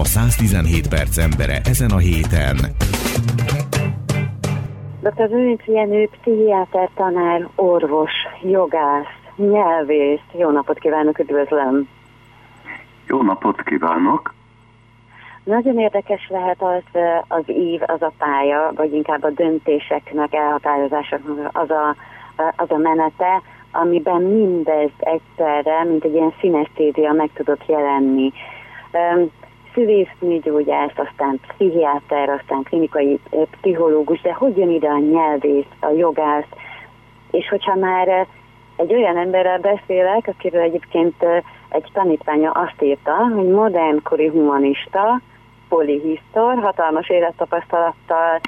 a 117 perc embere ezen a héten. Dr. Zőnc Jenő, pszichiáter, tanár, orvos, jogász, nyelvész. Jó napot kívánok, üdvözlöm! Jó napot kívánok! Nagyon érdekes lehet az, az ív, az a pálya, vagy inkább a döntéseknek, elhatározásoknak az a, az a menete, amiben mindez egyszerre, mint egy ilyen szinesztézia meg tudott jelenni. Szívésznőgyógyász, aztán pszichiáter, aztán klinikai pszichológus, de hogy jön ide a nyelvész, a jogász, és hogyha már egy olyan emberrel beszélek, akiről egyébként egy tanítványa azt írta, hogy modernkori humanista, polihisztor, hatalmas élettapasztalattal,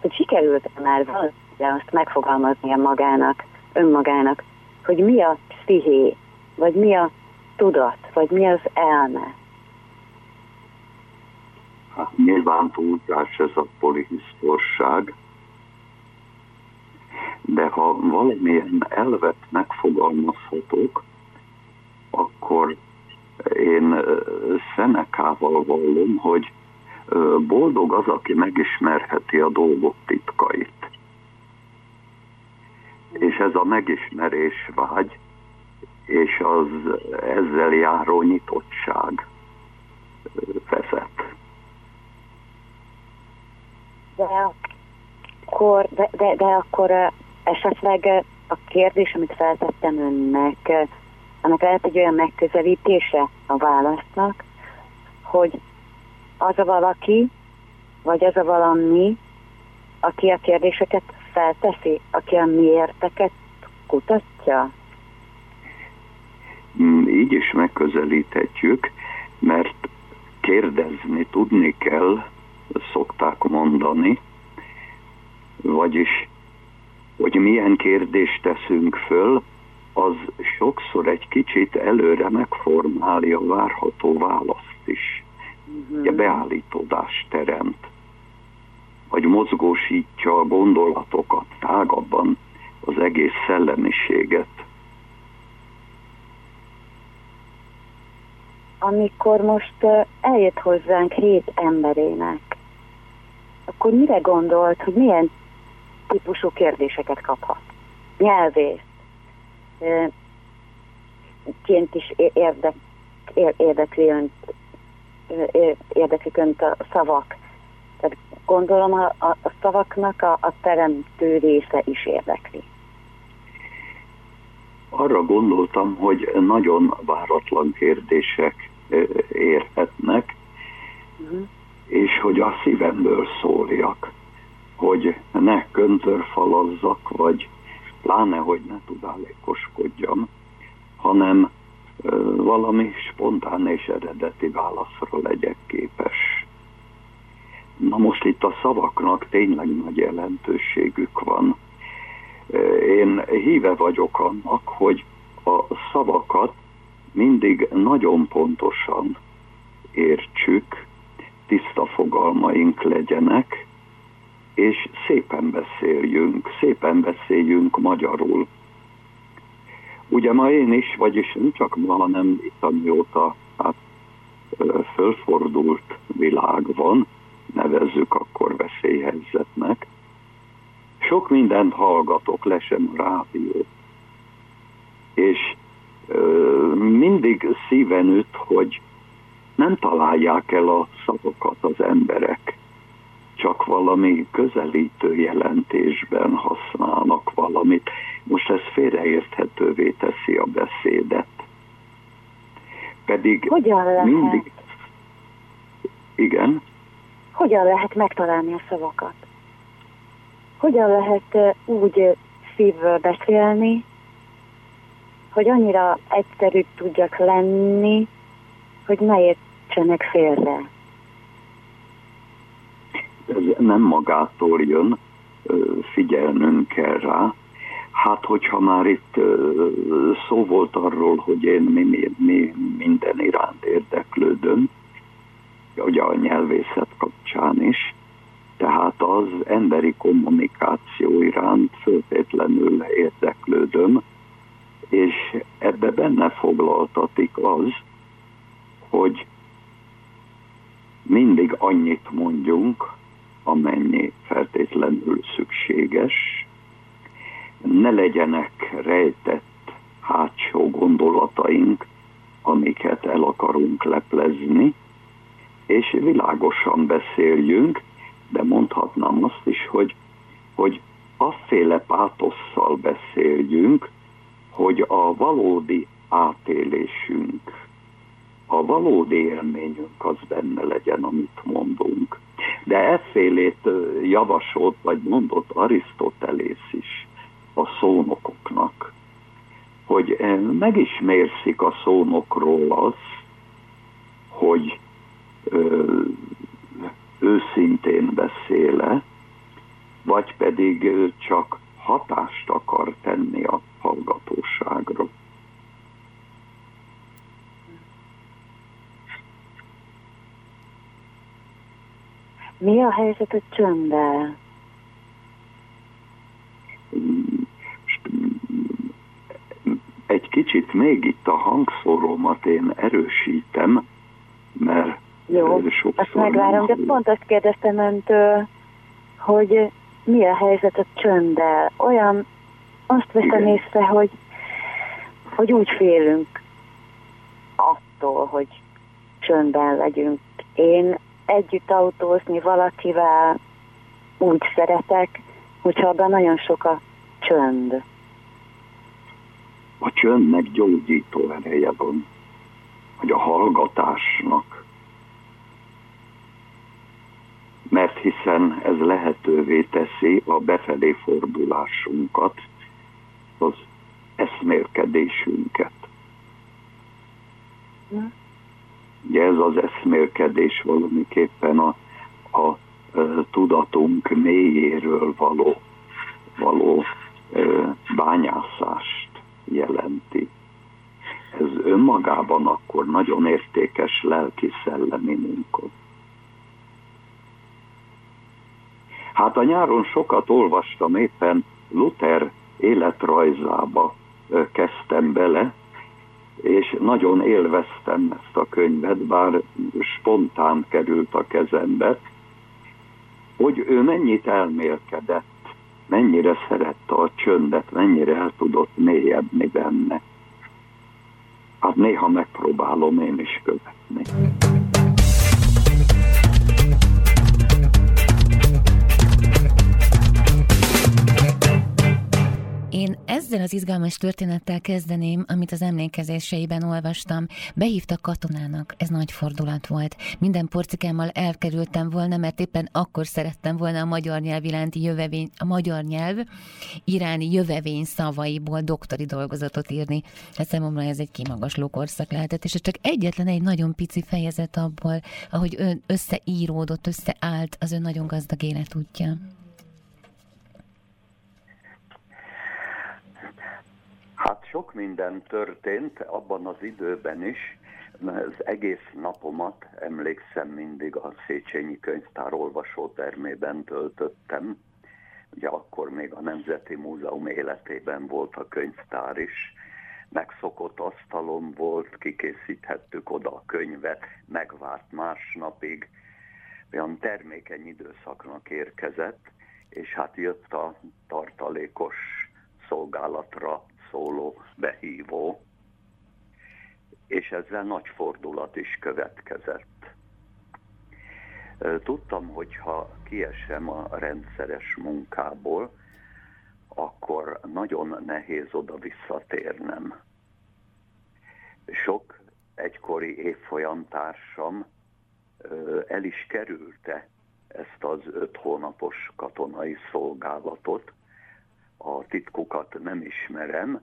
hogy sikerült már valahogy azt megfogalmaznia magának, önmagának, hogy mi a psziché, vagy mi a tudat, vagy mi az elme. Hát nyilván túlzás ez a polihisztorság, de ha valamilyen elvet megfogalmazhatok, akkor én Szenekával vallom, hogy boldog az, aki megismerheti a dolgok titkait. És ez a megismerés vágy, és az ezzel járó nyitottság vezet. De akkor, de, de, de akkor esetleg a kérdés, amit feltettem önnek, annak lehet egy olyan megközelítése a választnak, hogy az a valaki, vagy az a valami, aki a kérdéseket felteszi, aki a miérteket kutatja? Mm, így is megközelíthetjük, mert kérdezni tudni kell, szokták mondani, vagyis, hogy milyen kérdést teszünk föl, az sokszor egy kicsit előre megformálja a várható választ is. Ugye beállítódást teremt, vagy mozgósítja a gondolatokat tágabban, az egész szellemiséget. Amikor most eljött hozzánk hét emberének, akkor mire gondolt, hogy milyen típusú kérdéseket kaphat? Nyelvész, ként is érdek, érdekli önt, érdeklik önt a szavak. Tehát gondolom a, a, a szavaknak a, a teremtő része is érdekli. Arra gondoltam, hogy nagyon váratlan kérdések érhetnek, uh-huh. És hogy a szívemből szóljak, hogy ne köntörfalazzak, vagy pláne, hogy ne tudálékoskodjam, hanem valami spontán és eredeti válaszra legyek képes. Na most itt a szavaknak tényleg nagy jelentőségük van. Én híve vagyok annak, hogy a szavakat mindig nagyon pontosan értsük, tiszta fogalmaink legyenek, és szépen beszéljünk, szépen beszéljünk magyarul. Ugye ma én is, vagyis nem csak ma, hanem itt amióta hát, fölfordult világ van, nevezzük akkor veszélyhelyzetnek, sok mindent hallgatok, lesem a rádió. És ö, mindig szíven üt, hogy nem találják el a szavakat az emberek csak valami közelítő jelentésben használnak valamit. Most ez félreérthetővé teszi a beszédet. Pedig Hogyan lehet? mindig... Igen? Hogyan lehet megtalálni a szavakat? Hogyan lehet úgy szívből beszélni, hogy annyira egyszerű tudjak lenni, hogy ne értsenek félre? ez nem magától jön, figyelnünk kell rá. Hát, hogyha már itt szó volt arról, hogy én mi, mi, mi minden iránt érdeklődöm, ugye a nyelvészet kapcsán is, tehát az emberi kommunikáció iránt föltétlenül érdeklődöm, és ebbe benne foglaltatik az, hogy mindig annyit mondjunk, amennyi feltétlenül szükséges, ne legyenek rejtett hátsó gondolataink, amiket el akarunk leplezni, és világosan beszéljünk, de mondhatnám azt is, hogy, hogy afféle pátosszal beszéljünk, hogy a valódi átélésünk, a valódi élményünk az benne legyen, amit mondunk. De effélét javasolt, vagy mondott Arisztotelész is a szónokoknak, hogy megismérszik a szónokról az, hogy ö, őszintén beszéle, vagy pedig csak hatást akar tenni a hallgatóságra. Mi a helyzet a csönddel? Egy kicsit még itt a hangszórómat én erősítem, mert Jó, azt megvárom, de pont azt kérdeztem öntől, hogy mi a helyzet a csönddel. Olyan, azt veszem észre, hogy, hogy úgy félünk attól, hogy csöndben legyünk. Én együtt autózni valakivel úgy szeretek, hogyha abban nagyon sok a csönd. A csöndnek gyógyító ereje van, hogy a hallgatásnak. Mert hiszen ez lehetővé teszi a befelé fordulásunkat, az eszmélkedésünket. Ugye ez az eszmélkedés valamiképpen a, a, a tudatunk mélyéről való, való bányászást jelenti. Ez önmagában akkor nagyon értékes lelki-szellemi munka. Hát a nyáron sokat olvastam, éppen Luther életrajzába kezdtem bele, és nagyon élveztem ezt a könyvet, bár spontán került a kezembe, hogy ő mennyit elmélkedett, mennyire szerette a csöndet, mennyire el tudott mélyedni benne. Hát néha megpróbálom én is követni. Én ezzel az izgalmas történettel kezdeném, amit az emlékezéseiben olvastam. Behívtak katonának, ez nagy fordulat volt. Minden porcikámmal elkerültem volna, mert éppen akkor szerettem volna a magyar nyelv iránti jövevény, a magyar nyelv iráni jövevény szavaiból doktori dolgozatot írni. Hát számomra ez egy kimagasló korszak lehetett, és ez csak egyetlen egy nagyon pici fejezet abból, ahogy ön összeíródott, összeállt az ön nagyon gazdag életútja. Hát sok minden történt abban az időben is, az egész napomat emlékszem mindig a Széchenyi Könyvtár olvasótermében töltöttem. Ugye akkor még a Nemzeti Múzeum életében volt a könyvtár is, megszokott asztalom volt, kikészíthettük oda a könyvet, megvárt másnapig, olyan termékeny időszaknak érkezett, és hát jött a tartalékos szolgálatra szóló behívó, és ezzel nagy fordulat is következett. Tudtam, hogy ha kiesem a rendszeres munkából, akkor nagyon nehéz oda visszatérnem. Sok egykori évfolyamtársam el is kerülte ezt az öt hónapos katonai szolgálatot, a titkokat nem ismerem,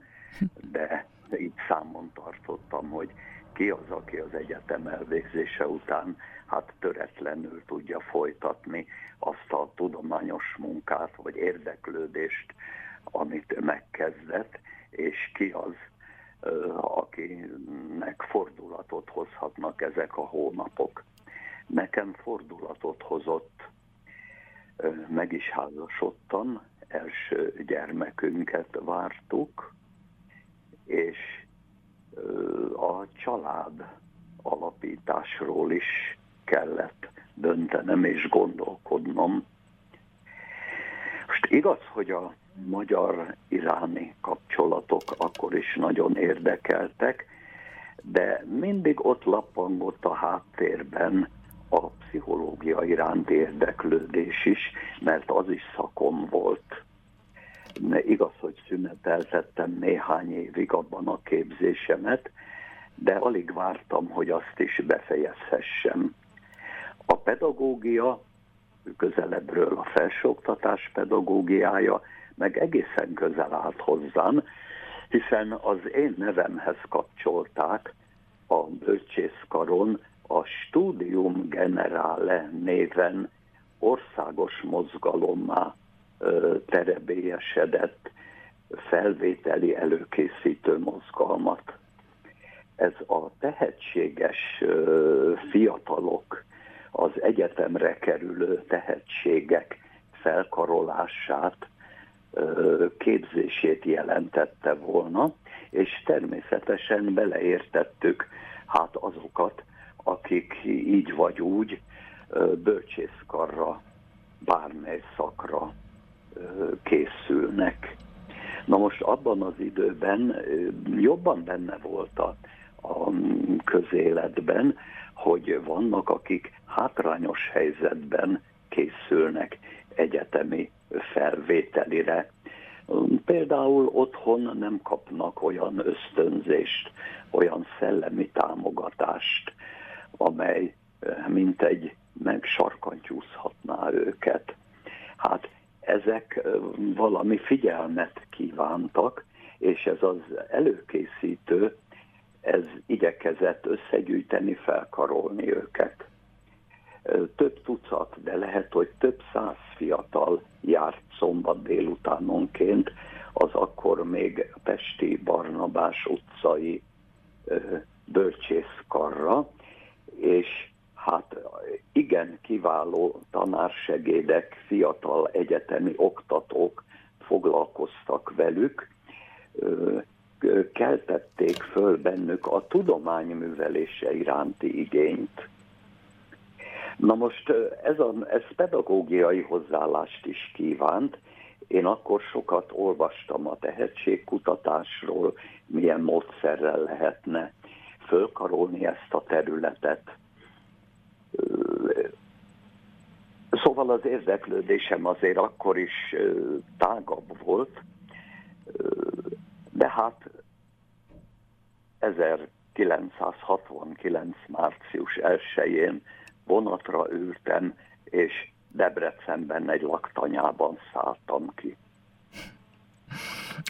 de így számon tartottam, hogy ki az, aki az egyetem elvégzése után hát töretlenül tudja folytatni azt a tudományos munkát, vagy érdeklődést, amit megkezdett, és ki az, akinek fordulatot hozhatnak ezek a hónapok. Nekem fordulatot hozott, meg is házasodtam, első gyermekünket vártuk, és a család alapításról is kellett döntenem és gondolkodnom. Most igaz, hogy a magyar-iráni kapcsolatok akkor is nagyon érdekeltek, de mindig ott lappangott a háttérben a pszichológia iránt érdeklődés is, mert az is szakom volt. Igaz, hogy szüneteltettem néhány évig abban a képzésemet, de alig vártam, hogy azt is befejezhessem. A pedagógia közelebbről a felsőoktatás pedagógiája meg egészen közel állt hozzám, hiszen az én nevemhez kapcsolták a bölcsészkaron a Studium Generale néven országos mozgalommá terebélyesedett felvételi előkészítő mozgalmat. Ez a tehetséges fiatalok, az egyetemre kerülő tehetségek felkarolását, képzését jelentette volna, és természetesen beleértettük hát azokat, akik így vagy úgy bölcsészkarra, bármely szakra készülnek. Na most abban az időben jobban benne volt a, a közéletben, hogy vannak, akik hátrányos helyzetben készülnek egyetemi felvételire. Például otthon nem kapnak olyan ösztönzést, olyan szellemi támogatást, amely mint egy megsarkantyúzhatná őket. Hát ezek valami figyelmet kívántak, és ez az előkészítő, ez igyekezett összegyűjteni, felkarolni őket. Több tucat, de lehet, hogy több száz fiatal járt szombat délutánonként az akkor még Pesti Barnabás utcai bölcsészkarra, és hát igen kiváló tanársegédek, fiatal egyetemi oktatók foglalkoztak velük, keltették föl bennük a tudomány művelése iránti igényt. Na most ez, a, ez pedagógiai hozzáállást is kívánt. Én akkor sokat olvastam a tehetségkutatásról, milyen módszerrel lehetne fölkarolni ezt a területet. Szóval az érdeklődésem azért akkor is tágabb volt, de hát 1969. március 1-én vonatra ültem, és Debrecenben egy laktanyában szálltam ki.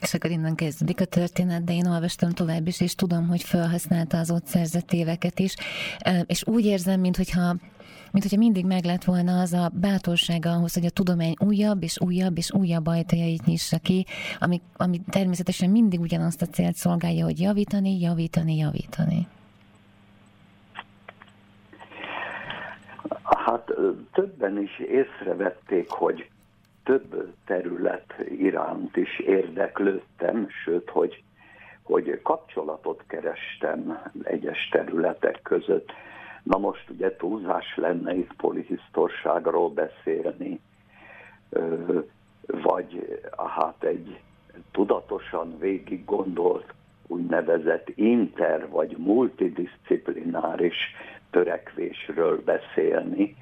És akkor innen kezdődik a történet, de én olvastam tovább is, és tudom, hogy felhasználta az ott szerzett éveket is, és úgy érzem, mintha mint hogyha mindig meg lett volna az a bátorsága ahhoz, hogy a tudomány újabb és újabb és újabb ajtajait nyissa ki, ami, ami természetesen mindig ugyanazt a célt szolgálja, hogy javítani, javítani, javítani. Hát többen is észrevették, hogy több terület iránt is érdeklődtem, sőt, hogy, hogy kapcsolatot kerestem egyes területek között. Na most ugye túlzás lenne itt polihisztorságról beszélni, vagy hát egy tudatosan végig gondolt úgynevezett inter vagy multidisciplináris törekvésről beszélni,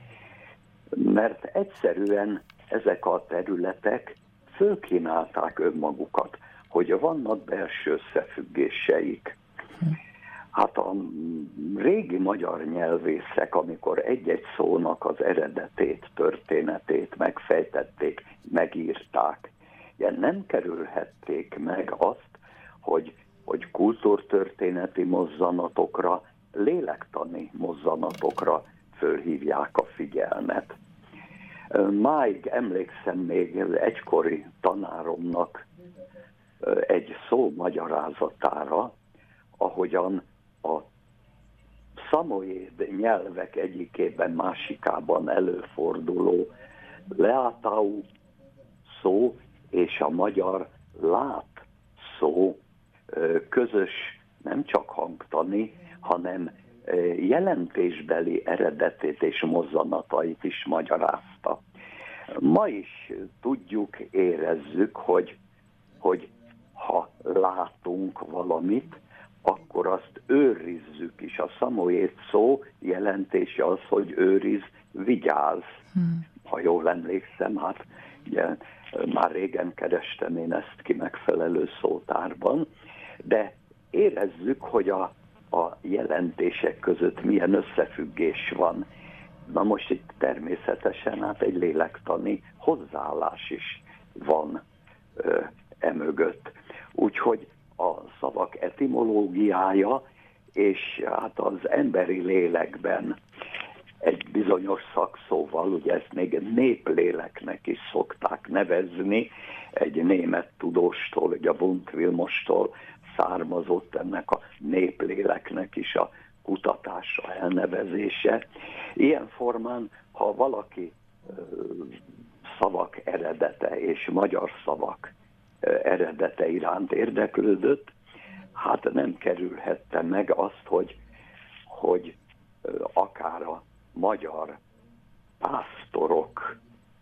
mert egyszerűen ezek a területek fölkínálták önmagukat, hogy vannak belső összefüggéseik. Hát a régi magyar nyelvészek, amikor egy-egy szónak az eredetét, történetét megfejtették, megírták, ilyen nem kerülhették meg azt, hogy, hogy kultúrtörténeti mozzanatokra, lélektani mozzanatokra fölhívják a figyelmet. Máig emlékszem még egykori tanáromnak egy szó magyarázatára, ahogyan a szamoéd nyelvek egyikében, másikában előforduló leátau szó és a magyar lát szó közös nem csak hangtani, hanem jelentésbeli eredetét és mozzanatait is magyarázta. Ma is tudjuk, érezzük, hogy, hogy ha látunk valamit, akkor azt őrizzük is. A szamoét szó jelentése az, hogy őriz, vigyáz. Hmm. Ha jól emlékszem, hát ugye már régen kerestem én ezt ki megfelelő szótárban, de érezzük, hogy a, a jelentések között milyen összefüggés van. Na most itt természetesen hát egy lélektani hozzáállás is van ö, emögött. Úgyhogy a szavak etimológiája és hát az emberi lélekben egy bizonyos szakszóval, ugye ezt még népléleknek is szokták nevezni, egy német tudóstól, ugye Bunt Vilmostól származott ennek a népléleknek is a kutatása, elnevezése. Ilyen formán, ha valaki szavak eredete és magyar szavak eredete iránt érdeklődött, hát nem kerülhette meg azt, hogy, hogy akár a magyar pásztorok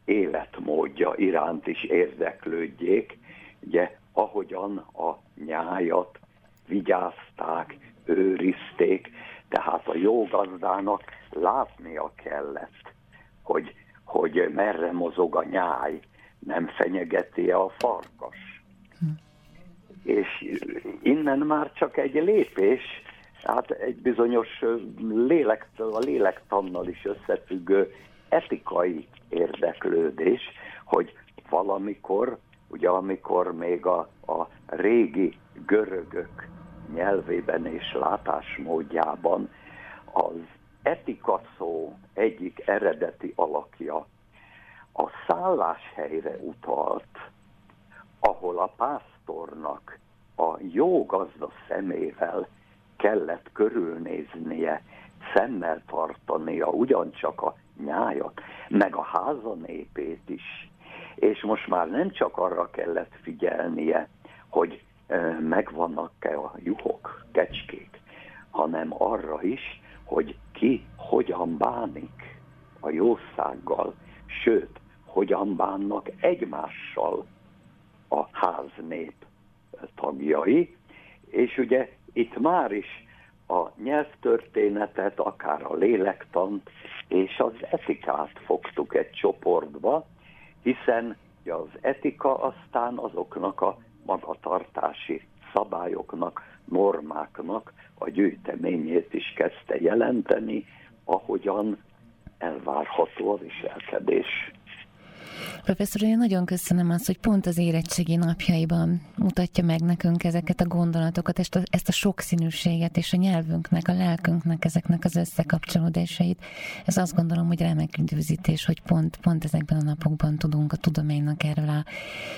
életmódja iránt is érdeklődjék, ugye ahogyan a nyájat vigyázták, őrizték, tehát a jó gazdának látnia kellett, hogy, hogy merre mozog a nyáj, nem fenyegeti a farkas. Hm. És innen már csak egy lépés, hát egy bizonyos lélek, a lélektannal is összefüggő etikai érdeklődés, hogy valamikor, ugye amikor még a, a régi görögök nyelvében és látásmódjában az etika szó egyik eredeti alakja a szálláshelyre utalt, ahol a pásztornak a jó gazda szemével kellett körülnéznie, szemmel tartania ugyancsak a nyájat, meg a háza népét is. És most már nem csak arra kellett figyelnie, hogy megvannak-e a juhok, kecskék, hanem arra is, hogy ki hogyan bánik a jószággal, sőt, hogyan bánnak egymással a háznép tagjai, és ugye itt már is a nyelvtörténetet, akár a lélektant és az etikát fogtuk egy csoportba, hiszen az etika aztán azoknak a magatartási szabályoknak, normáknak a gyűjteményét is kezdte jelenteni, ahogyan elvárható a viselkedés. Professzor, én nagyon köszönöm azt, hogy pont az érettségi napjaiban mutatja meg nekünk ezeket a gondolatokat, ezt a, ezt a sokszínűséget és a nyelvünknek, a lelkünknek, ezeknek az összekapcsolódásait. Ez azt gondolom, hogy remek üdvözítés, hogy pont, pont ezekben a napokban tudunk a tudománynak erről a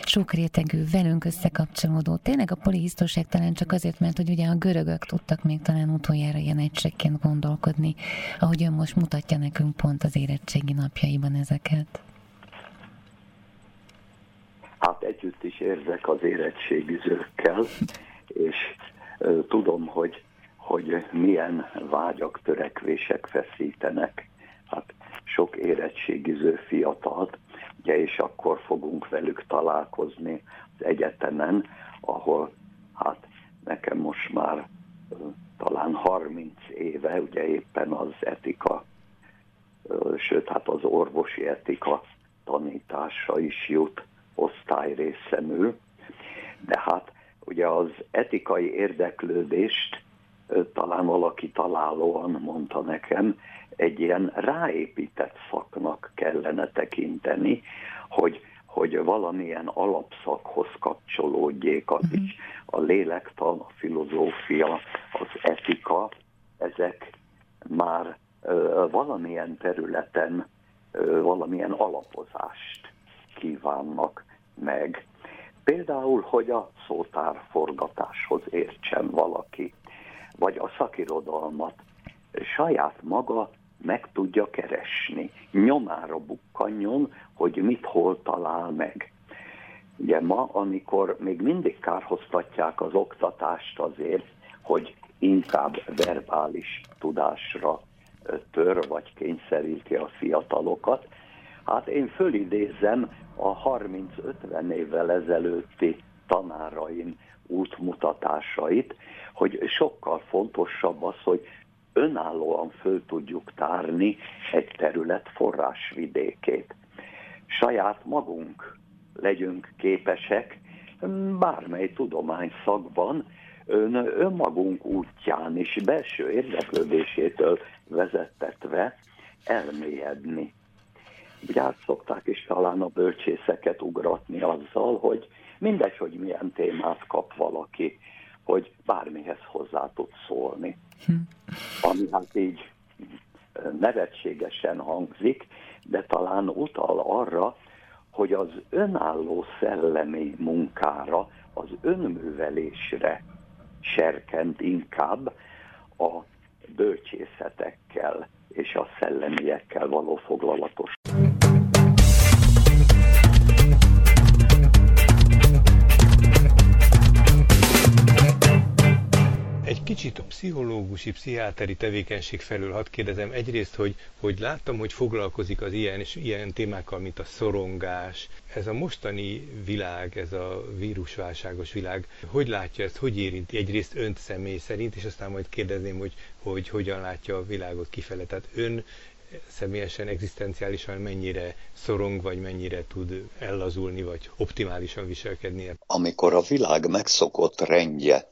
sok rétegű, velünk összekapcsolódó. Tényleg a polihisztorság talán csak azért, mert hogy ugye a görögök tudtak még talán utoljára ilyen egységként gondolkodni, ahogy ön most mutatja nekünk pont az érettségi napjaiban ezeket hát együtt is érzek az érettségizőkkel, és tudom, hogy, hogy milyen vágyak, törekvések feszítenek. Hát sok érettségiző fiatalt, ugye, és akkor fogunk velük találkozni az egyetemen, ahol hát nekem most már talán 30 éve, ugye éppen az etika, sőt hát az orvosi etika tanítása is jut osztály részemül, de hát ugye az etikai érdeklődést talán valaki találóan mondta nekem, egy ilyen ráépített szaknak kellene tekinteni, hogy, hogy valamilyen alapszakhoz kapcsolódjék az uh-huh. is. A lélektan, a filozófia, az etika, ezek már uh, valamilyen területen uh, valamilyen alapozást kívánnak meg. Például, hogy a szótárforgatáshoz értsen valaki, vagy a szakirodalmat saját maga meg tudja keresni, nyomára bukkanjon, hogy mit hol talál meg. Ugye ma, amikor még mindig kárhoztatják az oktatást azért, hogy inkább verbális tudásra tör, vagy kényszeríti a fiatalokat. Hát én fölidézem a 30-50 évvel ezelőtti tanáraim útmutatásait, hogy sokkal fontosabb az, hogy önállóan föl tudjuk tárni egy terület forrásvidékét. Saját magunk legyünk képesek bármely tudományszakban ön, önmagunk útján is belső érdeklődésétől vezettetve elmélyedni. Ugye azt szokták is talán a bölcsészeket ugratni azzal, hogy mindegy, hogy milyen témát kap valaki, hogy bármihez hozzá tud szólni. Hm. Ami hát így nevetségesen hangzik, de talán utal arra, hogy az önálló szellemi munkára, az önművelésre serkent inkább a bölcsészetekkel és a szellemiekkel való foglalatos. Kicsit a pszichológusi, pszichiáteri tevékenység felől hadd kérdezem egyrészt, hogy, hogy láttam, hogy foglalkozik az ilyen és ilyen témákkal, mint a szorongás. Ez a mostani világ, ez a vírusválságos világ, hogy látja ezt, hogy érinti egyrészt önt személy szerint, és aztán majd kérdezném, hogy, hogy hogyan látja a világot kifele. Tehát ön személyesen, egzisztenciálisan mennyire szorong, vagy mennyire tud ellazulni, vagy optimálisan viselkedni? Amikor a világ megszokott rendje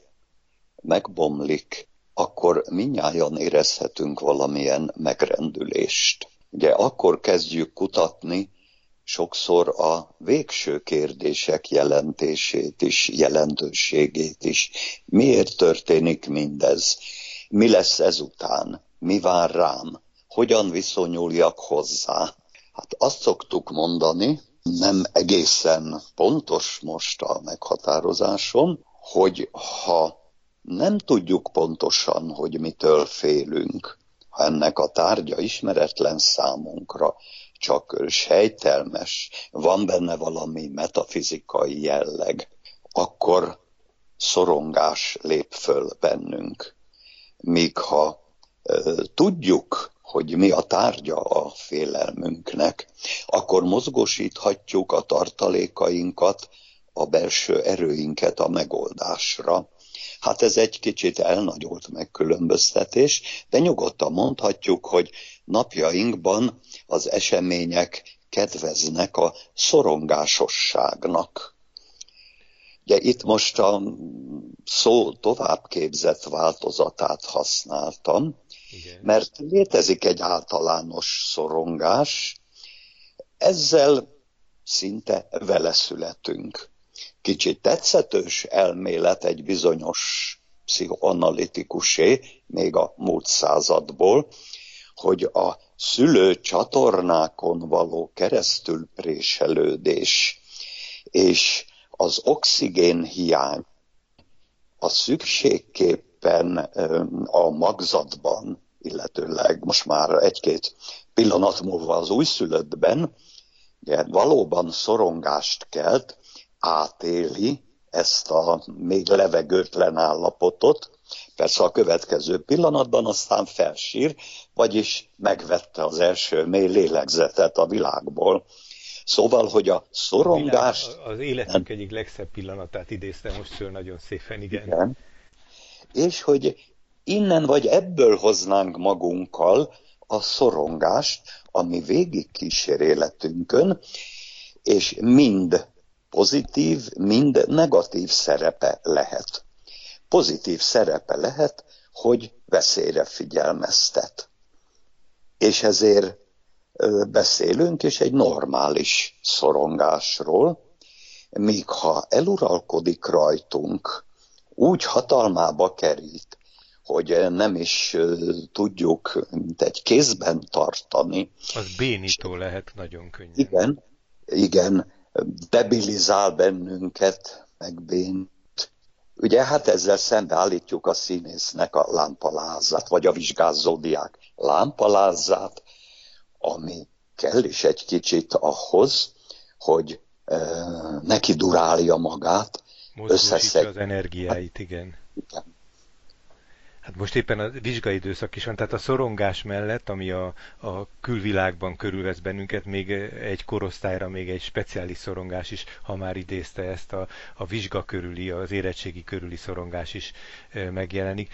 megbomlik, akkor minnyáján érezhetünk valamilyen megrendülést. Ugye akkor kezdjük kutatni sokszor a végső kérdések jelentését is, jelentőségét is. Miért történik mindez? Mi lesz ezután? Mi vár rám? Hogyan viszonyuljak hozzá? Hát azt szoktuk mondani, nem egészen pontos most a meghatározásom, hogy ha nem tudjuk pontosan, hogy mitől félünk. Ha ennek a tárgya ismeretlen számunkra, csak sejtelmes, van benne valami metafizikai jelleg, akkor szorongás lép föl bennünk. Míg ha ö, tudjuk, hogy mi a tárgya a félelmünknek, akkor mozgosíthatjuk a tartalékainkat, a belső erőinket a megoldásra, Hát ez egy kicsit elnagyolt megkülönböztetés, de nyugodtan mondhatjuk, hogy napjainkban az események kedveznek a szorongásosságnak. Ugye itt most a szó továbbképzett változatát használtam, Igen. mert létezik egy általános szorongás, ezzel szinte vele születünk kicsit tetszetős elmélet egy bizonyos pszichoanalitikusé, még a múlt századból, hogy a szülő csatornákon való keresztül préselődés és az oxigén hiány a szükségképpen a magzatban, illetőleg most már egy-két pillanat múlva az újszülöttben, ugye, valóban szorongást kelt, átéli ezt a még levegőtlen állapotot, persze a következő pillanatban aztán felsír, vagyis megvette az első mély lélegzetet a világból. Szóval, hogy a szorongás... Az életünk egyik legszebb pillanatát idézte most föl nagyon szépen, igen. igen. És hogy innen vagy ebből hoznánk magunkkal a szorongást, ami végig kísér életünkön, és mind pozitív, mind negatív szerepe lehet. Pozitív szerepe lehet, hogy veszélyre figyelmeztet. És ezért beszélünk is egy normális szorongásról, míg ha eluralkodik rajtunk, úgy hatalmába kerít, hogy nem is tudjuk mint egy kézben tartani. Az bénító lehet nagyon könnyen. Igen, igen, debilizál bennünket, megbént. Ugye hát ezzel szembeállítjuk a színésznek a lámpalázát, vagy a vizsgázódiák lámpalázát, ami kell is egy kicsit ahhoz, hogy e, neki durálja magát, összeszed. az energiáit, igen. igen. Hát most éppen a vizsgai időszak is van, tehát a szorongás mellett, ami a, a külvilágban körülvesz bennünket, még egy korosztályra még egy speciális szorongás is, ha már idézte ezt, a, a vizsga körüli, az érettségi körüli szorongás is e, megjelenik.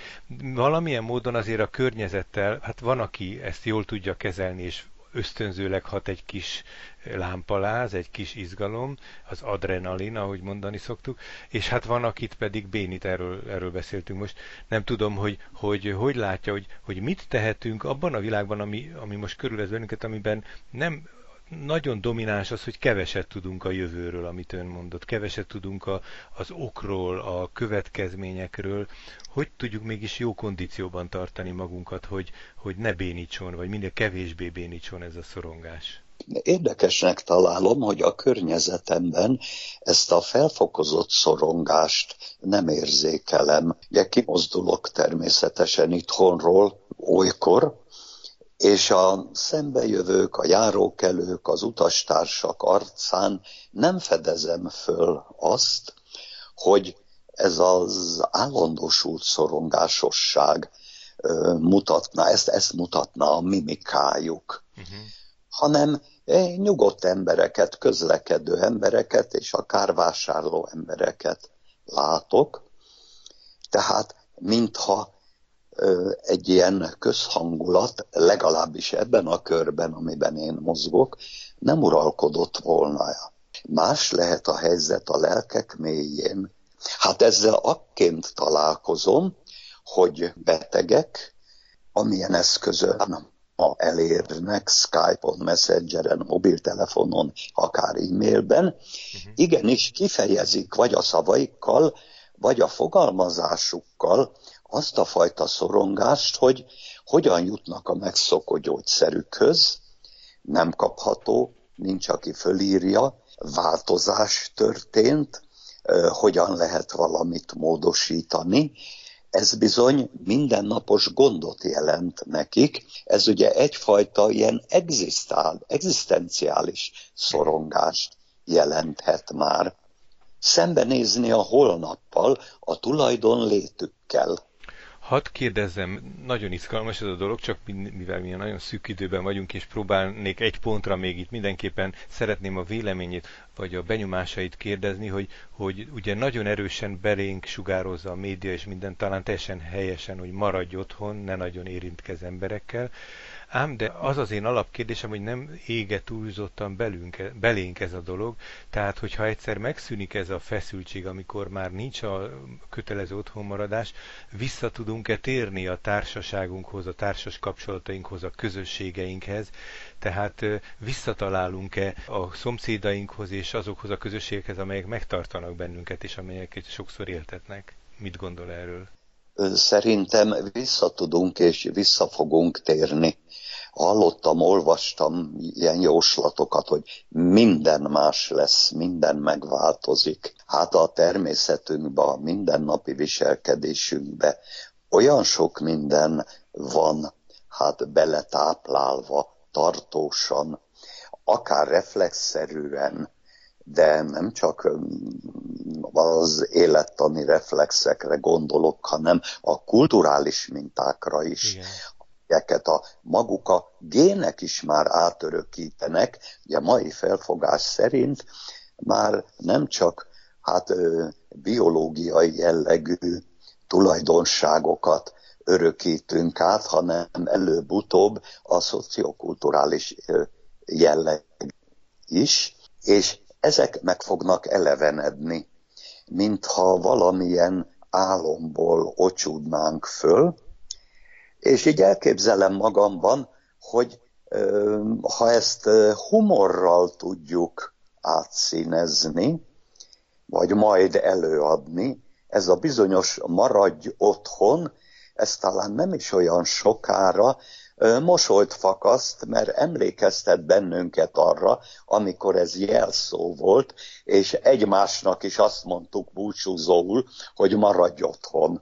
Valamilyen módon azért a környezettel, hát van, aki ezt jól tudja kezelni, és ösztönzőleg hat egy kis lámpaláz, egy kis izgalom, az adrenalin, ahogy mondani szoktuk, és hát van, akit pedig bénít, erről, erről beszéltünk most. Nem tudom, hogy hogy, hogy látja, hogy, hogy mit tehetünk abban a világban, ami, ami most körülvesz bennünket, amiben nem nagyon domináns az, hogy keveset tudunk a jövőről, amit ön mondott, keveset tudunk a, az okról, a következményekről. Hogy tudjuk mégis jó kondícióban tartani magunkat, hogy, hogy ne bénítson, vagy minél kevésbé bénítson ez a szorongás? Érdekesnek találom, hogy a környezetemben ezt a felfokozott szorongást nem érzékelem. Ugye kimozdulok természetesen itthonról olykor, és a szembejövők, a járókelők, az utastársak arcán nem fedezem föl azt, hogy ez az állandósult szorongásosság mutatná, ezt, ezt mutatná a mimikájuk, uh-huh. hanem nyugodt embereket, közlekedő embereket és akár vásárló embereket látok. Tehát mintha egy ilyen közhangulat, legalábbis ebben a körben, amiben én mozgok, nem uralkodott volna. Más lehet a helyzet a lelkek mélyén. Hát ezzel akként találkozom, hogy betegek, amilyen eszközön ma elérnek Skype-on, Messengeren, mobiltelefonon, akár e-mailben, uh-huh. igenis kifejezik vagy a szavaikkal, vagy a fogalmazásukkal azt a fajta szorongást, hogy hogyan jutnak a megszokott gyógyszerükhöz, nem kapható, nincs, aki fölírja, változás történt, hogyan lehet valamit módosítani, ez bizony mindennapos gondot jelent nekik. Ez ugye egyfajta ilyen egzisztál, egzisztenciális szorongást jelenthet már. Szembenézni a holnappal, a tulajdon létükkel. Hadd kérdezzem, nagyon izgalmas ez a dolog, csak mivel mi nagyon szűk időben vagyunk, és próbálnék egy pontra még itt mindenképpen szeretném a véleményét, vagy a benyomásait kérdezni, hogy, hogy ugye nagyon erősen belénk sugározza a média és minden, talán teljesen helyesen, hogy maradj otthon, ne nagyon érintkezz emberekkel, Ám, de az az én alapkérdésem, hogy nem ége túlzottan belünk, belénk ez a dolog, tehát hogyha egyszer megszűnik ez a feszültség, amikor már nincs a kötelező otthonmaradás, vissza tudunk-e térni a társaságunkhoz, a társas kapcsolatainkhoz, a közösségeinkhez, tehát visszatalálunk-e a szomszédainkhoz és azokhoz a közösségekhez, amelyek megtartanak bennünket, és amelyeket sokszor éltetnek. Mit gondol erről? Szerintem visszatudunk és vissza fogunk térni hallottam, olvastam ilyen jóslatokat, hogy minden más lesz, minden megváltozik. Hát a természetünkbe, a mindennapi viselkedésünkbe olyan sok minden van, hát beletáplálva tartósan, akár reflexzerűen, de nem csak az élettani reflexekre gondolok, hanem a kulturális mintákra is, Igen. amelyeket a maguk a gének is már átörökítenek, ugye mai felfogás szerint már nem csak hát biológiai jellegű tulajdonságokat örökítünk át, hanem előbb-utóbb a szociokulturális jelleg is, és ezek meg fognak elevenedni, mintha valamilyen álomból ocsúdnánk föl, és így elképzelem magamban, hogy ha ezt humorral tudjuk átszínezni, vagy majd előadni, ez a bizonyos maradj otthon, ez talán nem is olyan sokára mosolt fakaszt, mert emlékeztet bennünket arra, amikor ez jelszó volt, és egymásnak is azt mondtuk búcsúzóul, hogy maradj otthon.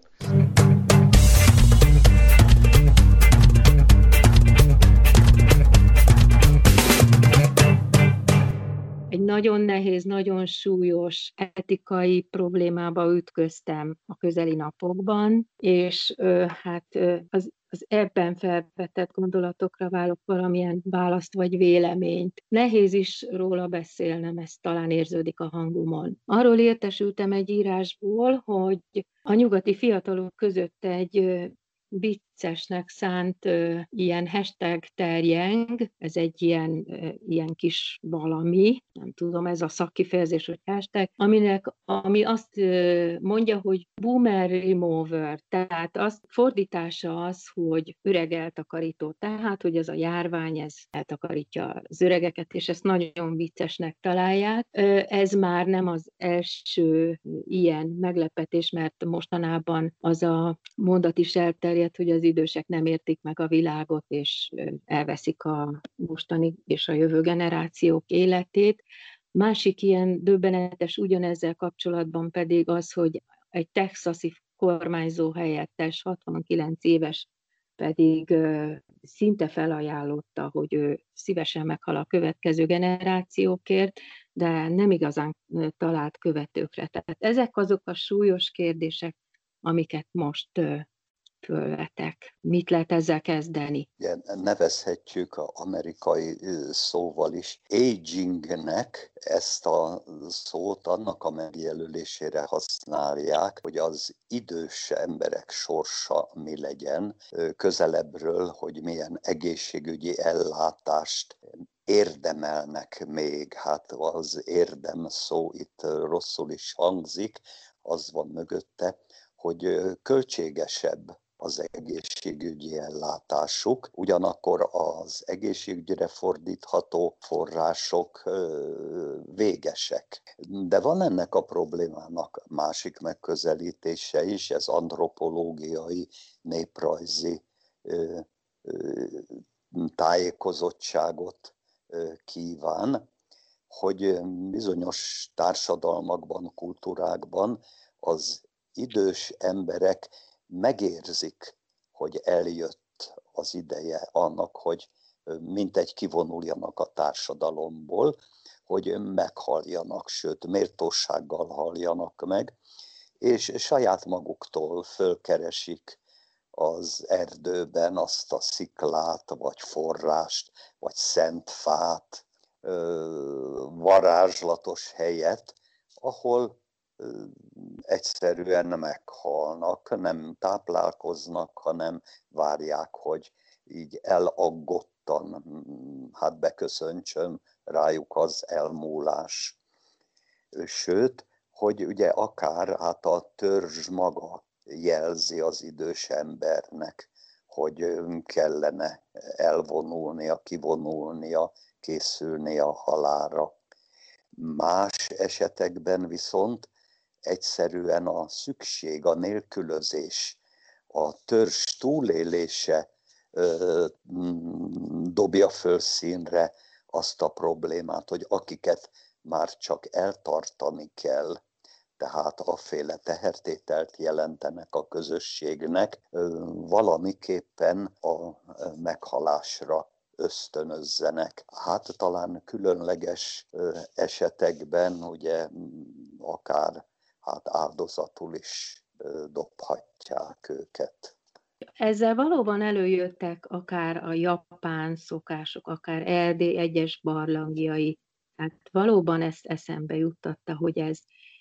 Nagyon nehéz, nagyon súlyos etikai problémába ütköztem a közeli napokban, és hát az az ebben felvetett gondolatokra válok valamilyen választ vagy véleményt. Nehéz is róla beszélnem, ez talán érződik a hangumon. Arról értesültem egy írásból, hogy a nyugati fiatalok között egy viccesnek szánt ilyen hashtag terjeng, ez egy ilyen, ilyen kis valami, nem tudom, ez a szakkifejezés, hogy hashtag, aminek, ami azt mondja, hogy boomer remover, tehát az fordítása az, hogy öreg eltakarító, tehát, hogy ez a járvány, ez eltakarítja az öregeket, és ezt nagyon viccesnek találják. Ez már nem az első ilyen meglepetés, mert mostanában az a mondat is elterjedt, hogy az idősek nem értik meg a világot, és elveszik a mostani és a jövő generációk életét. Másik ilyen döbbenetes ugyanezzel kapcsolatban pedig az, hogy egy texasi kormányzó helyettes, 69 éves pedig szinte felajánlotta, hogy ő szívesen meghal a következő generációkért, de nem igazán talált követőkre. Tehát ezek azok a súlyos kérdések, amiket most fölvetek. Mit lehet ezzel kezdeni? Igen, nevezhetjük a amerikai szóval is agingnek ezt a szót annak a megjelölésére használják, hogy az idős emberek sorsa mi legyen, közelebbről, hogy milyen egészségügyi ellátást érdemelnek még. Hát az érdem szó itt rosszul is hangzik, az van mögötte, hogy költségesebb az egészségügyi ellátásuk, ugyanakkor az egészségügyre fordítható források végesek. De van ennek a problémának másik megközelítése is, ez antropológiai, néprajzi tájékozottságot kíván, hogy bizonyos társadalmakban, kultúrákban az idős emberek megérzik, hogy eljött az ideje annak, hogy mintegy kivonuljanak a társadalomból, hogy meghaljanak, sőt, méltósággal haljanak meg, és saját maguktól fölkeresik az erdőben azt a sziklát, vagy forrást, vagy szent fát, varázslatos helyet, ahol egyszerűen meghalnak, nem táplálkoznak, hanem várják, hogy így elaggottan hát beköszöntsön rájuk az elmúlás. Sőt, hogy ugye akár hát a törzs maga jelzi az idős embernek, hogy kellene elvonulnia, kivonulnia, készülnie a halára. Más esetekben viszont egyszerűen a szükség, a nélkülözés, a törzs túlélése ö, dobja föl színre azt a problémát, hogy akiket már csak eltartani kell, tehát aféle tehertételt jelentenek a közösségnek, valamiképpen a meghalásra ösztönözzenek. Hát talán különleges esetekben, ugye akár hát áldozatul is dobhatják őket. Ezzel valóban előjöttek akár a japán szokások, akár Erdély egyes barlangjai. Tehát valóban ezt eszembe juttatta, hogy ez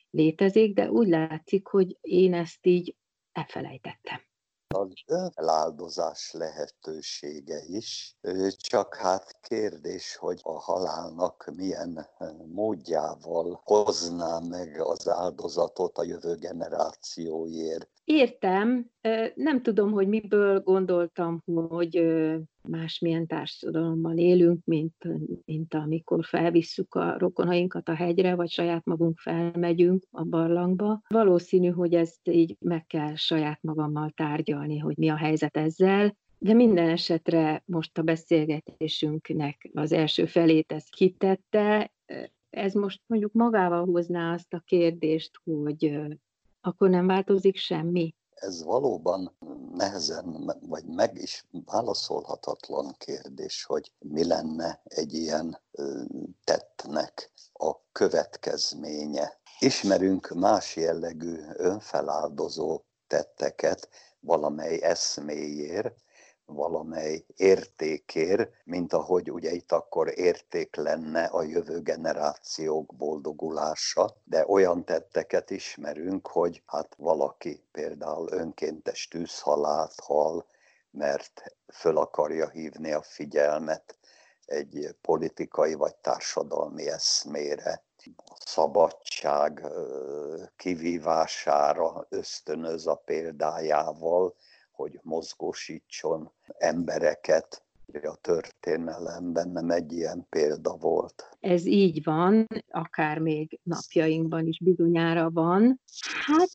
létezik, de úgy látszik, hogy én ezt így elfelejtettem az eláldozás lehetősége is, csak hát kérdés, hogy a halálnak milyen módjával hozná meg az áldozatot a jövő generációért. Értem, nem tudom, hogy miből gondoltam, hogy másmilyen társadalomban élünk, mint, mint amikor felvisszük a rokonainkat a hegyre, vagy saját magunk felmegyünk a barlangba. Valószínű, hogy ezt így meg kell saját magammal tárgyalni, hogy mi a helyzet ezzel, de minden esetre most a beszélgetésünknek az első felét ez kitette. Ez most mondjuk magával hozná azt a kérdést, hogy akkor nem változik semmi ez valóban nehezen, vagy meg is válaszolhatatlan kérdés, hogy mi lenne egy ilyen tettnek a következménye. Ismerünk más jellegű önfeláldozó tetteket valamely eszméjér, valamely értékér, mint ahogy ugye itt akkor érték lenne a jövő generációk boldogulása, de olyan tetteket ismerünk, hogy hát valaki például önkéntes tűzhalált hal, mert föl akarja hívni a figyelmet egy politikai vagy társadalmi eszmére, a szabadság kivívására ösztönöz a példájával, hogy mozgósítson embereket. A történelemben egy ilyen példa volt. Ez így van, akár még napjainkban is bizonyára van. Hát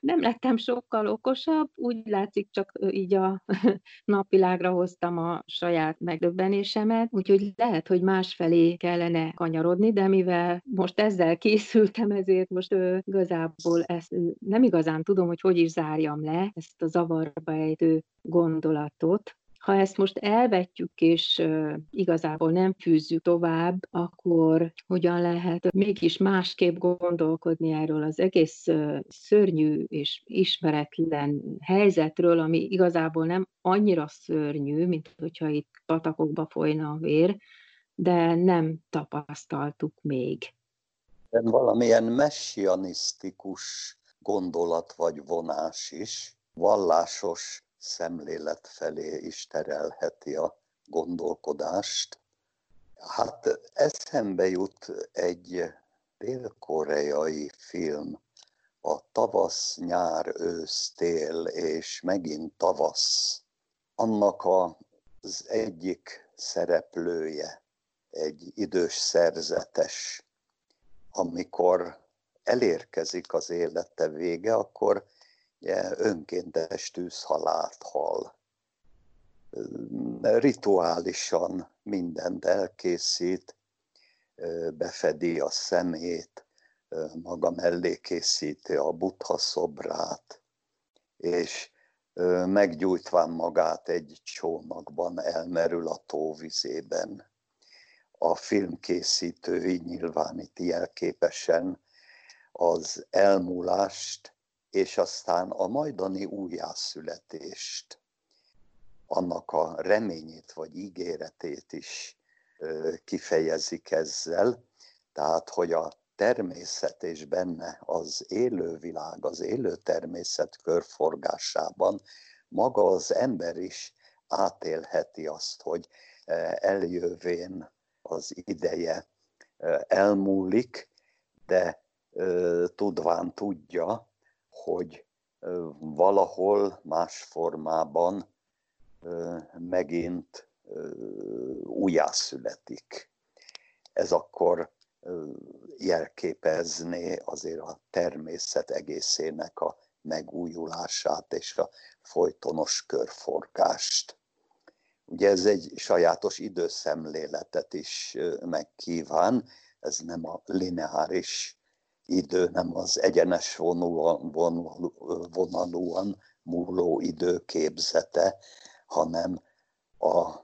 nem lettem sokkal okosabb, úgy látszik, csak így a napvilágra hoztam a saját megdöbbenésemet, úgyhogy lehet, hogy másfelé kellene kanyarodni, de mivel most ezzel készültem, ezért most igazából ezt nem igazán tudom, hogy hogy is zárjam le ezt a zavarba ejtő gondolatot, ha ezt most elvetjük, és igazából nem fűzzük tovább, akkor hogyan lehet mégis másképp gondolkodni erről az egész szörnyű és ismeretlen helyzetről, ami igazából nem annyira szörnyű, mint hogyha itt patakokba folyna a vér, de nem tapasztaltuk még. Valamilyen messianisztikus gondolat vagy vonás is, vallásos szemlélet felé is terelheti a gondolkodást. Hát eszembe jut egy dél-koreai film, a tavasz, nyár, ősz, tél, és megint tavasz. Annak az egyik szereplője, egy idős szerzetes, amikor elérkezik az élete vége, akkor önkéntes tűzhalált hal. Rituálisan mindent elkészít, befedi a szemét, maga mellé készíti a buddha szobrát, és meggyújtván magát egy csónakban elmerül a tóvizében. A filmkészítő így nyilváníti jelképesen az elmúlást, és aztán a majdani újjászületést, annak a reményét vagy ígéretét is kifejezik ezzel, tehát hogy a természet és benne az élővilág, az élő természet körforgásában maga az ember is átélheti azt, hogy eljövén az ideje elmúlik, de tudván tudja, hogy valahol más formában megint újjászületik. Ez akkor jelképezné azért a természet egészének a megújulását és a folytonos körforgást. Ugye ez egy sajátos időszemléletet is megkíván, ez nem a lineáris idő nem az egyenes vonulóan, vonul, vonalúan múló idő képzete, hanem a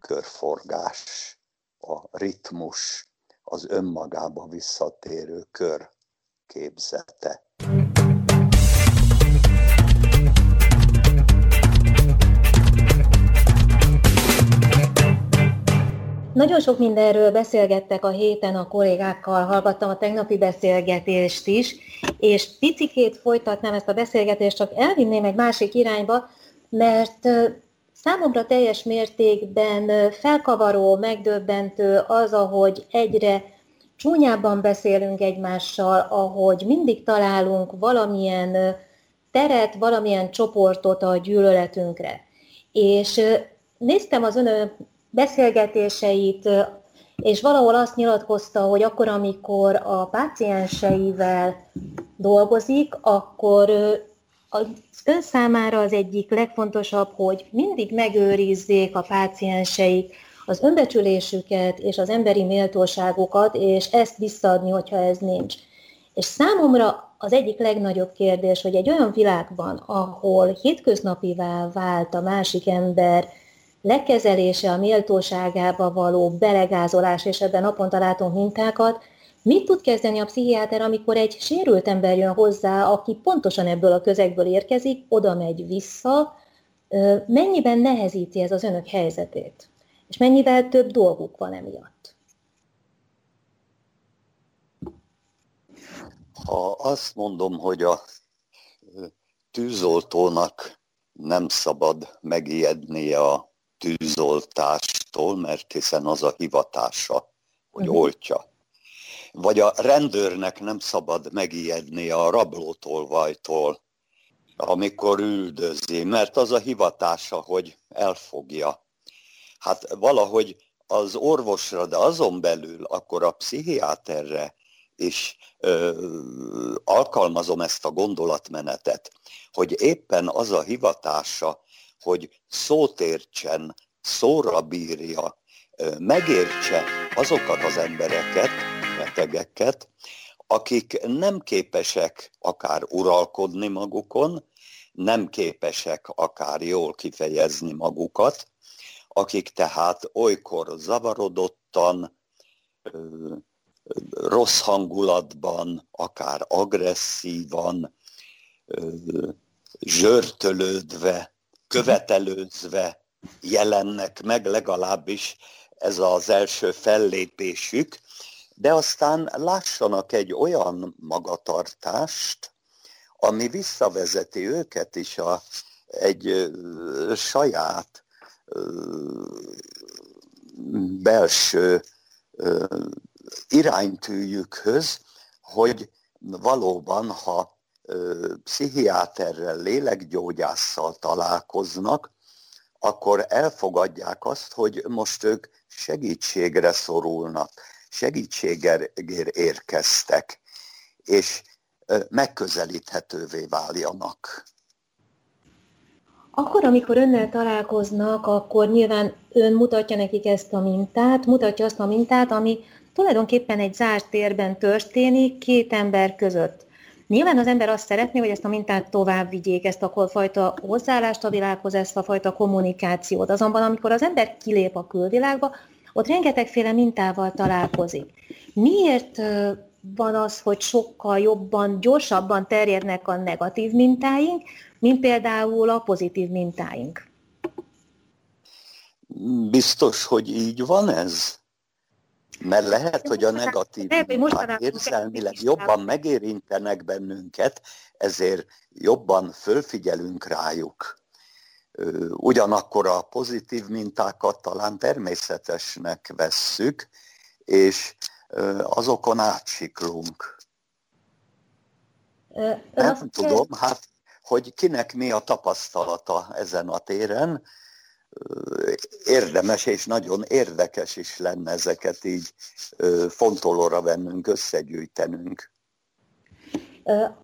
körforgás, a ritmus, az önmagába visszatérő kör képzete. Nagyon sok mindenről beszélgettek a héten a kollégákkal, hallgattam a tegnapi beszélgetést is, és picikét folytatnám ezt a beszélgetést, csak elvinném egy másik irányba, mert számomra teljes mértékben felkavaró, megdöbbentő az, ahogy egyre csúnyábban beszélünk egymással, ahogy mindig találunk valamilyen teret, valamilyen csoportot a gyűlöletünkre. És néztem az ön beszélgetéseit, és valahol azt nyilatkozta, hogy akkor, amikor a pácienseivel dolgozik, akkor az ön számára az egyik legfontosabb, hogy mindig megőrizzék a pácienseik az önbecsülésüket és az emberi méltóságukat, és ezt visszaadni, hogyha ez nincs. És számomra az egyik legnagyobb kérdés, hogy egy olyan világban, ahol hétköznapivá vált a másik ember lekezelése, a méltóságába való belegázolás, és ebben naponta látunk mintákat, Mit tud kezdeni a pszichiáter, amikor egy sérült ember jön hozzá, aki pontosan ebből a közegből érkezik, oda megy vissza, mennyiben nehezíti ez az önök helyzetét? És mennyivel több dolguk van emiatt? Ha azt mondom, hogy a tűzoltónak nem szabad megijednie a tűzoltástól, mert hiszen az a hivatása, hogy uh-huh. oltja vagy a rendőrnek nem szabad megijedni a rablótolvajtól, amikor üldözi, mert az a hivatása, hogy elfogja. Hát valahogy az orvosra, de azon belül akkor a pszichiáterre is ö, alkalmazom ezt a gondolatmenetet, hogy éppen az a hivatása, hogy szót értsen, szóra bírja, megértse azokat az embereket, betegeket, akik nem képesek akár uralkodni magukon, nem képesek akár jól kifejezni magukat, akik tehát olykor zavarodottan, rossz hangulatban, akár agresszívan, zsörtölődve, követelőzve jelennek meg, legalábbis ez az első fellépésük, de aztán lássanak egy olyan magatartást, ami visszavezeti őket is a, egy saját belső iránytűjükhöz, hogy valóban, ha pszichiáterrel, lélekgyógyásszal találkoznak, akkor elfogadják azt, hogy most ők segítségre szorulnak segítségért érkeztek, és megközelíthetővé váljanak. Akkor, amikor önnel találkoznak, akkor nyilván ön mutatja nekik ezt a mintát, mutatja azt a mintát, ami tulajdonképpen egy zárt térben történik két ember között. Nyilván az ember azt szeretné, hogy ezt a mintát tovább vigyék, ezt a fajta hozzáállást a világhoz, ezt a fajta kommunikációt. Azonban, amikor az ember kilép a külvilágba, ott rengetegféle mintával találkozik. Miért van az, hogy sokkal jobban, gyorsabban terjednek a negatív mintáink, mint például a pozitív mintáink? Biztos, hogy így van ez? Mert lehet, hogy a negatív érzelmileg jobban megérintenek bennünket, ezért jobban fölfigyelünk rájuk. Ugyanakkor a pozitív mintákat talán természetesnek vesszük, és azokon átsiklunk. Nem tudom, hát, hogy kinek mi a tapasztalata ezen a téren, érdemes és nagyon érdekes is lenne ezeket így fontolóra vennünk, összegyűjtenünk.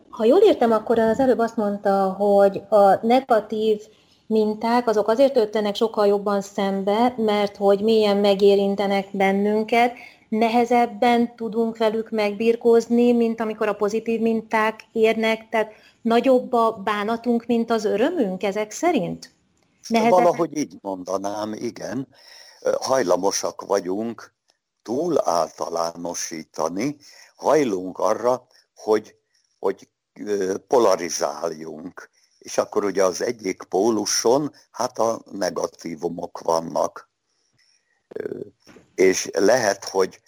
Ha jól értem, akkor az előbb azt mondta, hogy a negatív minták, azok azért ötlenek sokkal jobban szembe, mert hogy milyen megérintenek bennünket, nehezebben tudunk velük megbirkózni, mint amikor a pozitív minták érnek, tehát nagyobb a bánatunk, mint az örömünk ezek szerint? Nehezebben... Valahogy így mondanám, igen. Hajlamosak vagyunk túl általánosítani, hajlunk arra, hogy, hogy polarizáljunk és akkor ugye az egyik póluson hát a negatívumok vannak. És lehet, hogy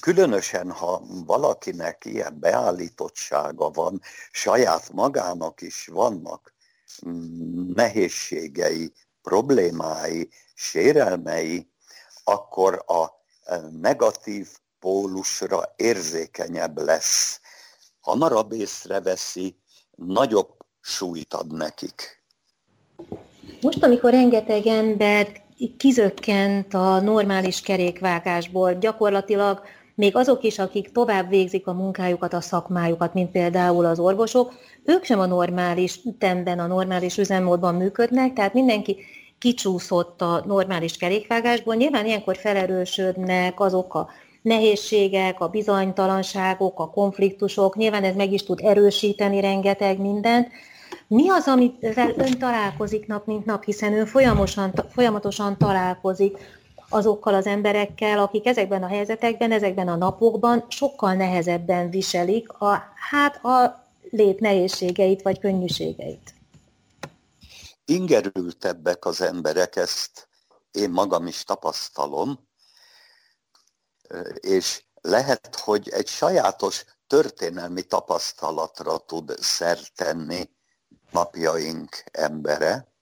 különösen, ha valakinek ilyen beállítottsága van, saját magának is vannak nehézségei, problémái, sérelmei, akkor a negatív pólusra érzékenyebb lesz. Hamarabb észreveszi, nagyobb súlyt ad nekik. Most, amikor rengeteg ember kizökkent a normális kerékvágásból, gyakorlatilag még azok is, akik tovább végzik a munkájukat, a szakmájukat, mint például az orvosok, ők sem a normális ütemben, a normális üzemmódban működnek, tehát mindenki kicsúszott a normális kerékvágásból. Nyilván ilyenkor felerősödnek azok a nehézségek, a bizonytalanságok, a konfliktusok, nyilván ez meg is tud erősíteni rengeteg mindent, Mi az, amivel ön találkozik nap mint nap, hiszen ön folyamatosan, folyamatosan találkozik azokkal az emberekkel, akik ezekben a helyzetekben, ezekben a napokban sokkal nehezebben viselik a, hát a lét nehézségeit vagy könnyűségeit. Ingerültebbek az emberek, ezt én magam is tapasztalom, és lehet, hogy egy sajátos történelmi tapasztalatra tud szert tenni napjaink embere.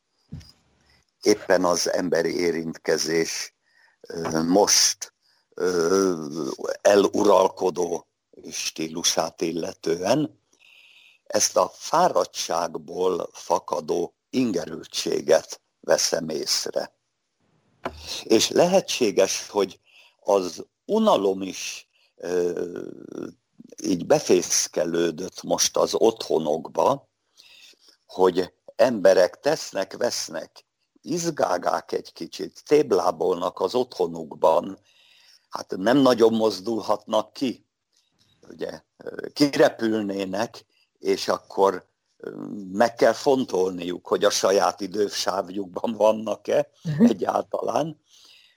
Éppen az emberi érintkezés most eluralkodó stílusát illetően ezt a fáradtságból fakadó ingerültséget veszem észre. És lehetséges, hogy az unalom is így befészkelődött most az otthonokba, hogy emberek tesznek, vesznek, izgágák egy kicsit, téblábolnak az otthonukban, hát nem nagyon mozdulhatnak ki, ugye, kirepülnének, és akkor meg kell fontolniuk, hogy a saját idősávjukban vannak-e uh-huh. egyáltalán,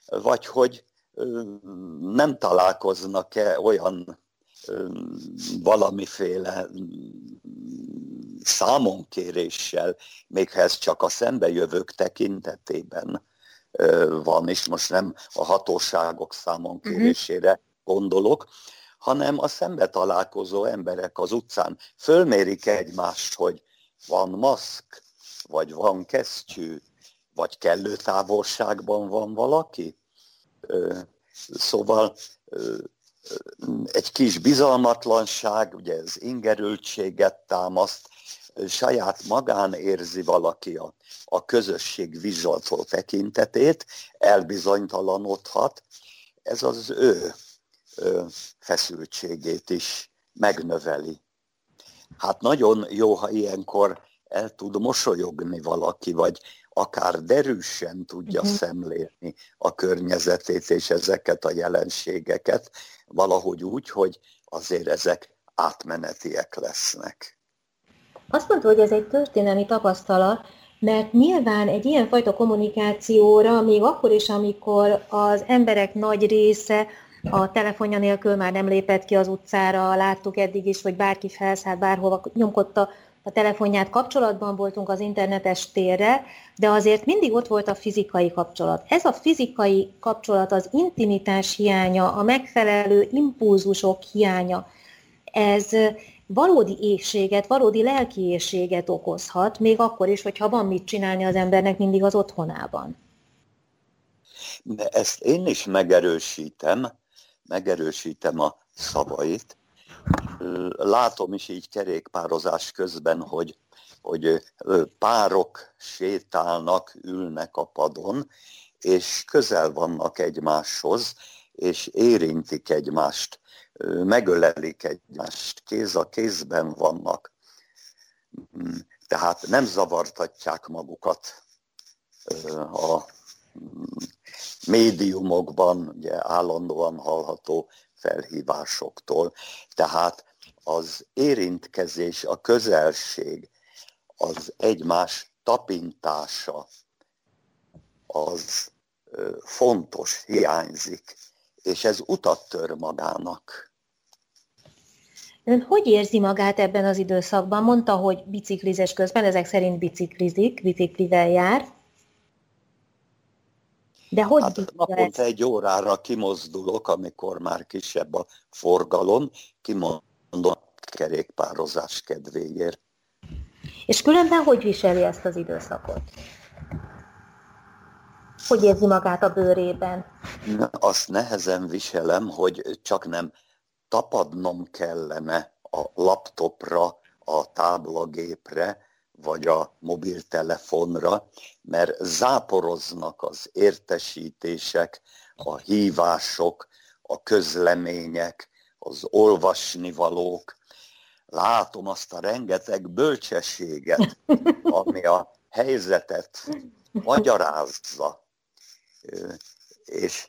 vagy hogy nem találkoznak-e olyan valamiféle számonkéréssel, még ha ez csak a szembejövők tekintetében van, és most nem a hatóságok számonkérésére gondolok, hanem a szembe találkozó emberek az utcán fölmérik egymást, hogy van maszk, vagy van kesztyű, vagy kellő távolságban van valaki. Szóval egy kis bizalmatlanság, ugye ez ingerültséget támaszt, saját magán érzi valaki a, a közösség vizslató tekintetét, elbizonytalanodhat, ez az ő feszültségét is megnöveli. Hát nagyon jó, ha ilyenkor el tud mosolyogni valaki, vagy akár derűsen tudja uh-huh. szemlélni a környezetét és ezeket a jelenségeket, valahogy úgy, hogy azért ezek átmenetiek lesznek. Azt mondta, hogy ez egy történelmi tapasztalat, mert nyilván egy ilyenfajta kommunikációra, még akkor is, amikor az emberek nagy része a telefonja nélkül már nem lépett ki az utcára, láttuk eddig is, hogy bárki felszállt bárhova, nyomkodta a telefonját, kapcsolatban voltunk az internetes térre, de azért mindig ott volt a fizikai kapcsolat. Ez a fizikai kapcsolat, az intimitás hiánya, a megfelelő impulzusok hiánya, ez valódi éjséget, valódi lelki éjséget okozhat, még akkor is, hogyha van mit csinálni az embernek mindig az otthonában. De ezt én is megerősítem, megerősítem a szavait. Látom is így kerékpározás közben, hogy, hogy párok sétálnak, ülnek a padon, és közel vannak egymáshoz, és érintik egymást, megölelik egymást, kéz a kézben vannak. Tehát nem zavartatják magukat a médiumokban ugye állandóan hallható felhívásoktól. Tehát az érintkezés, a közelség, az egymás tapintása, az fontos, hiányzik, és ez utat tör magának. Ön hogy érzi magát ebben az időszakban? Mondta, hogy biciklizés közben, ezek szerint biciklizik, biciklivel jár. De hogy hát naponta egy órára kimozdulok, amikor már kisebb a forgalom, kimondom kerékpározás kedvéért. És különben hogy viseli ezt az időszakot? Hogy érzi magát a bőrében? Azt nehezen viselem, hogy csak nem tapadnom kellene a laptopra, a táblagépre, vagy a mobiltelefonra, mert záporoznak az értesítések, a hívások, a közlemények, az olvasnivalók. Látom azt a rengeteg bölcsességet, ami a helyzetet magyarázza. És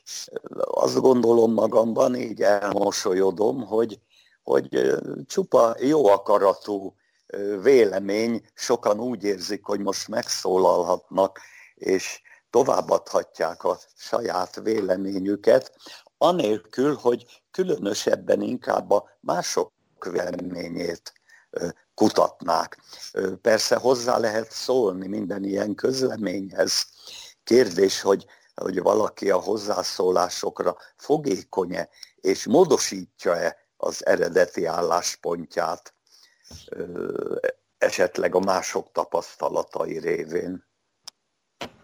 azt gondolom magamban, így elmosolyodom, hogy, hogy csupa jó akaratú vélemény, sokan úgy érzik, hogy most megszólalhatnak, és továbbadhatják a saját véleményüket, anélkül, hogy különösebben inkább a mások véleményét kutatnák. Persze hozzá lehet szólni minden ilyen közleményhez. Kérdés, hogy, hogy valaki a hozzászólásokra fogékony-e, és módosítja-e az eredeti álláspontját, esetleg a mások tapasztalatai révén.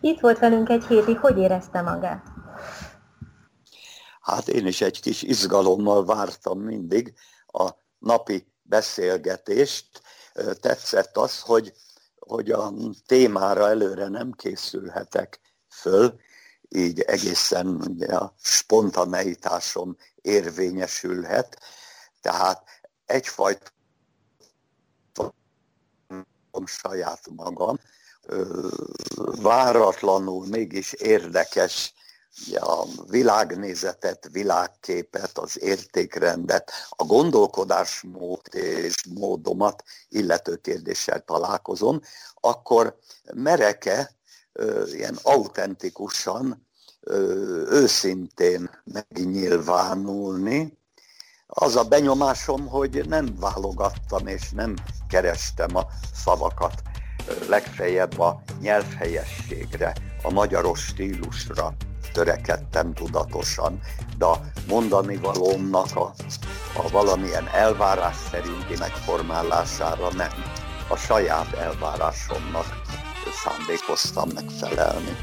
Itt volt velünk egy hétig, hogy érezte magát? Hát én is egy kis izgalommal vártam mindig a napi beszélgetést. Tetszett az, hogy, hogy a témára előre nem készülhetek föl, így egészen ugye, a spontaneitásom érvényesülhet. Tehát egyfajta saját magam, váratlanul mégis érdekes a világnézetet, világképet, az értékrendet, a gondolkodásmód és módomat illető kérdéssel találkozom, akkor mereke ilyen autentikusan, őszintén megnyilvánulni. Az a benyomásom, hogy nem válogattam és nem kerestem a szavakat, legfeljebb a nyelvhelyességre, a magyaros stílusra törekedtem tudatosan, de a mondani valómnak a, a valamilyen elvárás szerinti megformálására nem. A saját elvárásomnak szándékoztam megfelelni.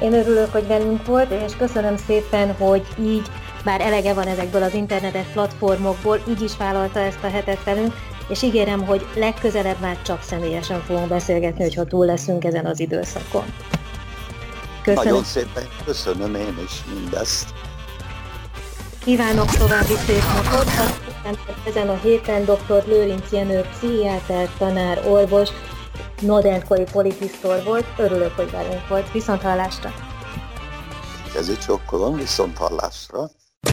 Én örülök, hogy velünk volt, és köszönöm szépen, hogy így, bár elege van ezekből az internetes platformokból, így is vállalta ezt a hetet velünk, és ígérem, hogy legközelebb már csak személyesen fogunk beszélgetni, hogyha túl leszünk ezen az időszakon. Köszönöm. Nagyon szépen köszönöm én is mindezt. Kívánok további szép napot! Ezen a héten dr. Lőrinc Jenő, pszichiáter, tanár, orvos, Nodenkoi politisztor volt. Örülök, hogy velünk volt. Viszont hallásra! Kezi csokkolom, viszont hallásra!